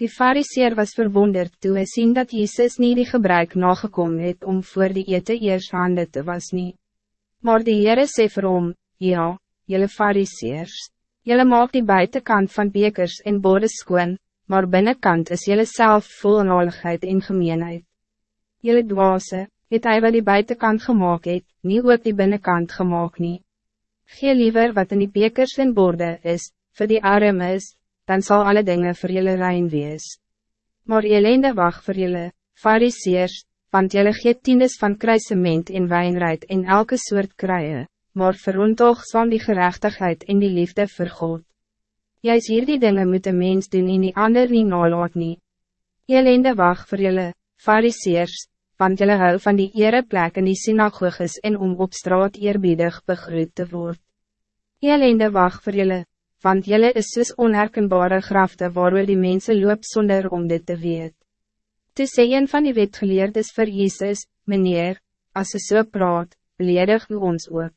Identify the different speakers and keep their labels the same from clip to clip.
Speaker 1: Die fariseer was verwonderd toen hij sien dat Jezus niet die gebruik nagekom het om voor die ete eers hande te was nie. Maar die Heere sê vir hom, ja, jylle fariseers, jylle maak die buitenkant van bekers en bodes skoon, maar binnenkant is jylle self vol onhaligheid en gemeenheid. Jylle dwaase, het hy wat die buitenkant gemaakt het, nie ook die binnenkant gemaakt nie. Gee liever wat in die bekers en borde is, voor die arme is, dan zal alle dingen voor jullie rein wees. Maar elende wacht voor jullie, fariseers, want jullie geet tiendes van kruisement in wijnrijd in elke soort kruien, maar verontoog van die gerechtigheid in die liefde voor God. Juist hier die dingen moet een mens doen en die ander nie nalaat nie. Elende wacht voor jullie, fariseers, want jullie hou van die ereplek in die synagoges en om op straat eerbiedig begroet te worden. Elende wacht voor jullie, want jelle is soos onherkenbare grafte waar die mensen loop zonder om dit te weet. Toe sê een van die wetgeleerdes vir Jezus, meneer, als ze so praat, beledig u ons ook.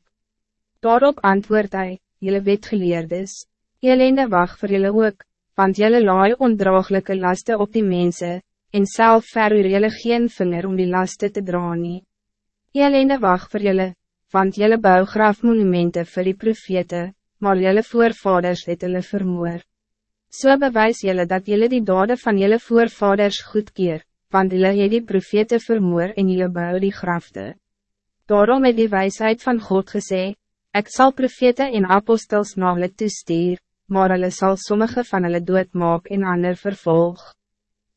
Speaker 1: Daarop antwoord hij, jelle wetgeleerdes, jelende wacht voor jelle ook, want jelle laai ondraaglijke lasten op die mensen, en self verhuur jelle geen vinger om die lasten te dra nie. Jelende wacht voor jelle, want jelle bou grafmonumenten vir die profete, maar jelle voorvaders het hulle vermoor. So bewys jelle dat jelle die dade van jelle voorvaders goedkeer, want jelle het die profete vermoor en jelle bou die grafte. Daarom het die wijsheid van God gesê, ik zal profete en apostels na hulle toestuur, maar hulle sal sommige van hulle doodmaak en ander vervolg.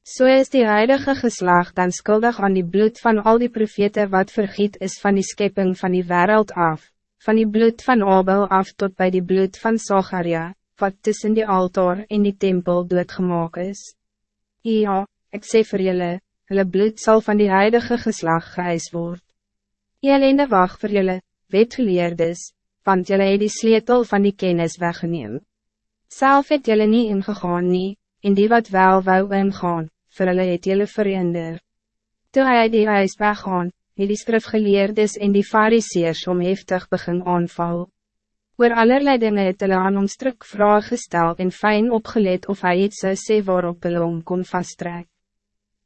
Speaker 1: So is die huidige geslag dan skuldig aan die bloed van al die profete wat vergiet is van die schepping van die wereld af van die bloed van Abel af tot bij die bloed van Zacharia, wat tussen die altaar en die tempel doodgemaak is. Ja, ik sê vir julle, hulle bloed zal van die huidige geslag geëis word. Jelende wacht vir julle, wetgeleerdes, want julle het die sleutel van die kennis weggeneem. Self het julle nie ingegaan nie, en die wat wel wou ingaan, vir hulle het julle verinder. Toe hy die huis weggaan, het die skrifgeleerdes en die fariseers om heftig begin aanval. Oor allerlei dinge het hulle aan omstruk vraag gestel en fijn opgelet of hy het sy sê waarop hulle om kon vasttrek.